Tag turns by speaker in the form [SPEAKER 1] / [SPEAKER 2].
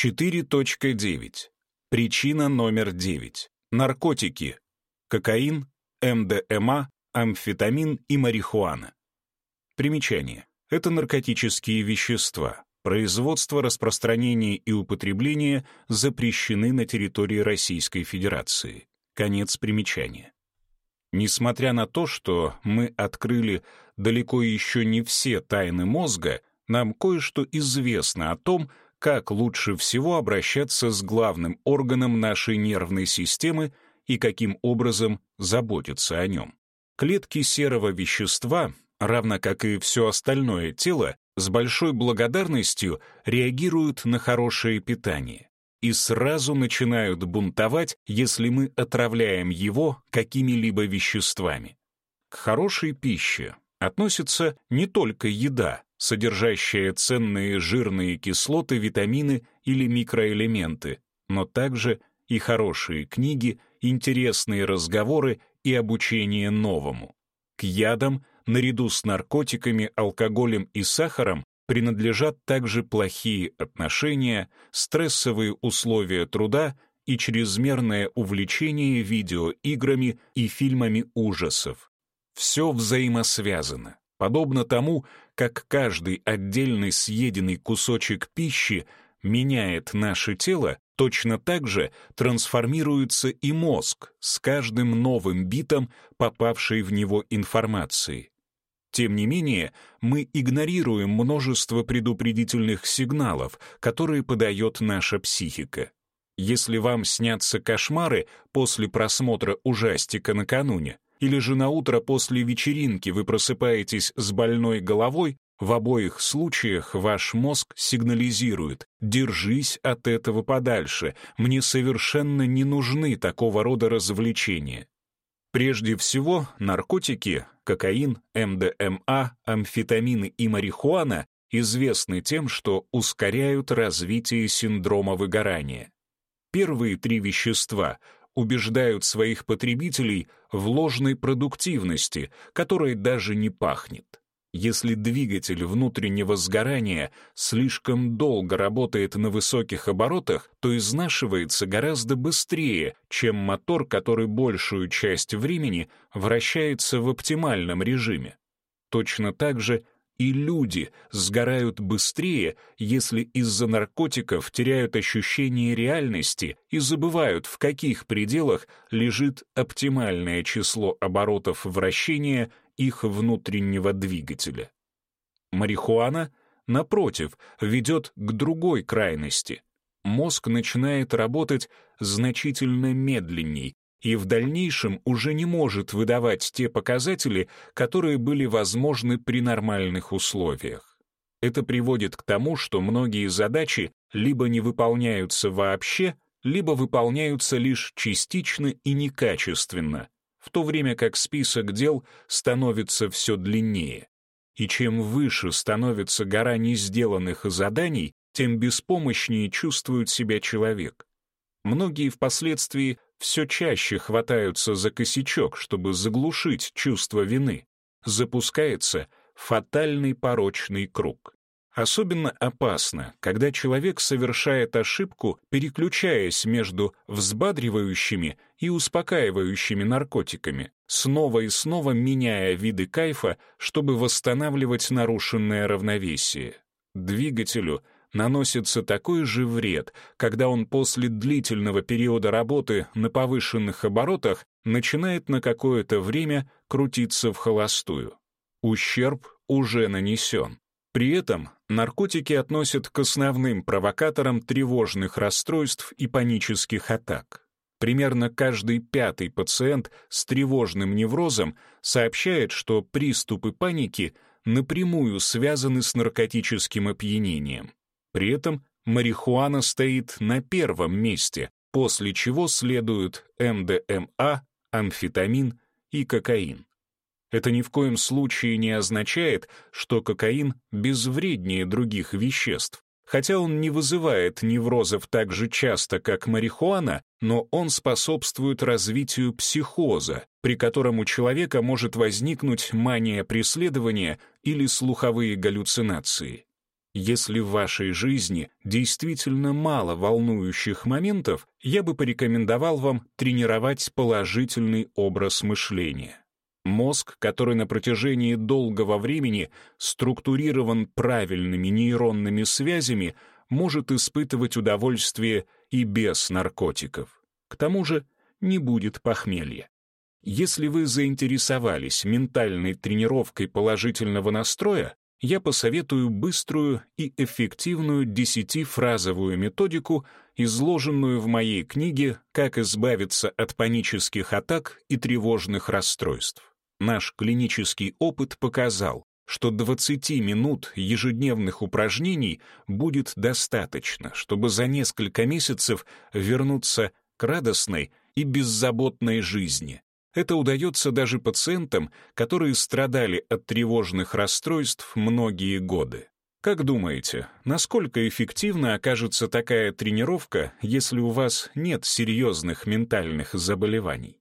[SPEAKER 1] 4.9. Причина номер 9. Наркотики. Кокаин, МДМА, амфетамин и марихуана. Примечание. Это наркотические вещества. Производство, распространение и употребление запрещены на территории Российской Федерации. Конец примечания. Несмотря на то, что мы открыли далеко еще не все тайны мозга, нам кое-что известно о том, как лучше всего обращаться с главным органом нашей нервной системы и каким образом заботиться о нем. Клетки серого вещества, равно как и все остальное тело, с большой благодарностью реагируют на хорошее питание и сразу начинают бунтовать, если мы отравляем его какими-либо веществами. К хорошей пище относится не только еда, содержащая ценные жирные кислоты, витамины или микроэлементы, но также и хорошие книги, интересные разговоры и обучение новому. К ядам, наряду с наркотиками, алкоголем и сахаром, принадлежат также плохие отношения, стрессовые условия труда и чрезмерное увлечение видеоиграми и фильмами ужасов. Все взаимосвязано, подобно тому, как каждый отдельный съеденный кусочек пищи меняет наше тело, точно так же трансформируется и мозг с каждым новым битом, попавшей в него информации. Тем не менее, мы игнорируем множество предупредительных сигналов, которые подает наша психика. Если вам снятся кошмары после просмотра ужастика накануне, или же на утро после вечеринки вы просыпаетесь с больной головой, в обоих случаях ваш мозг сигнализирует «держись от этого подальше, мне совершенно не нужны такого рода развлечения». Прежде всего, наркотики, кокаин, МДМА, амфетамины и марихуана известны тем, что ускоряют развитие синдрома выгорания. Первые три вещества убеждают своих потребителей в ложной продуктивности, которой даже не пахнет. Если двигатель внутреннего сгорания слишком долго работает на высоких оборотах, то изнашивается гораздо быстрее, чем мотор, который большую часть времени вращается в оптимальном режиме. Точно так же и люди сгорают быстрее, если из-за наркотиков теряют ощущение реальности и забывают, в каких пределах лежит оптимальное число оборотов вращения их внутреннего двигателя. Марихуана, напротив, ведет к другой крайности. Мозг начинает работать значительно медленней и в дальнейшем уже не может выдавать те показатели, которые были возможны при нормальных условиях. Это приводит к тому, что многие задачи либо не выполняются вообще, либо выполняются лишь частично и некачественно, в то время как список дел становится все длиннее. И чем выше становится гора несделанных заданий, тем беспомощнее чувствует себя человек. Многие впоследствии все чаще хватаются за косячок, чтобы заглушить чувство вины. Запускается фатальный порочный круг. Особенно опасно, когда человек совершает ошибку, переключаясь между взбадривающими и успокаивающими наркотиками, снова и снова меняя виды кайфа, чтобы восстанавливать нарушенное равновесие. Двигателю наносится такой же вред, когда он после длительного периода работы на повышенных оборотах начинает на какое-то время крутиться в холостую. Ущерб уже нанесен. При этом наркотики относят к основным провокаторам тревожных расстройств и панических атак. Примерно каждый пятый пациент с тревожным неврозом сообщает, что приступы паники напрямую связаны с наркотическим опьянением. При этом марихуана стоит на первом месте, после чего следуют МДМА, амфетамин и кокаин. Это ни в коем случае не означает, что кокаин безвреднее других веществ. Хотя он не вызывает неврозов так же часто, как марихуана, но он способствует развитию психоза, при котором у человека может возникнуть мания преследования или слуховые галлюцинации. Если в вашей жизни действительно мало волнующих моментов, я бы порекомендовал вам тренировать положительный образ мышления. Мозг, который на протяжении долгого времени структурирован правильными нейронными связями, может испытывать удовольствие и без наркотиков. К тому же не будет похмелья. Если вы заинтересовались ментальной тренировкой положительного настроя, я посоветую быструю и эффективную десятифразовую методику, изложенную в моей книге «Как избавиться от панических атак и тревожных расстройств». Наш клинический опыт показал, что 20 минут ежедневных упражнений будет достаточно, чтобы за несколько месяцев вернуться к радостной и беззаботной жизни. Это удается даже пациентам, которые страдали от тревожных расстройств многие годы. Как думаете, насколько эффективно окажется такая тренировка, если у вас нет серьезных ментальных заболеваний?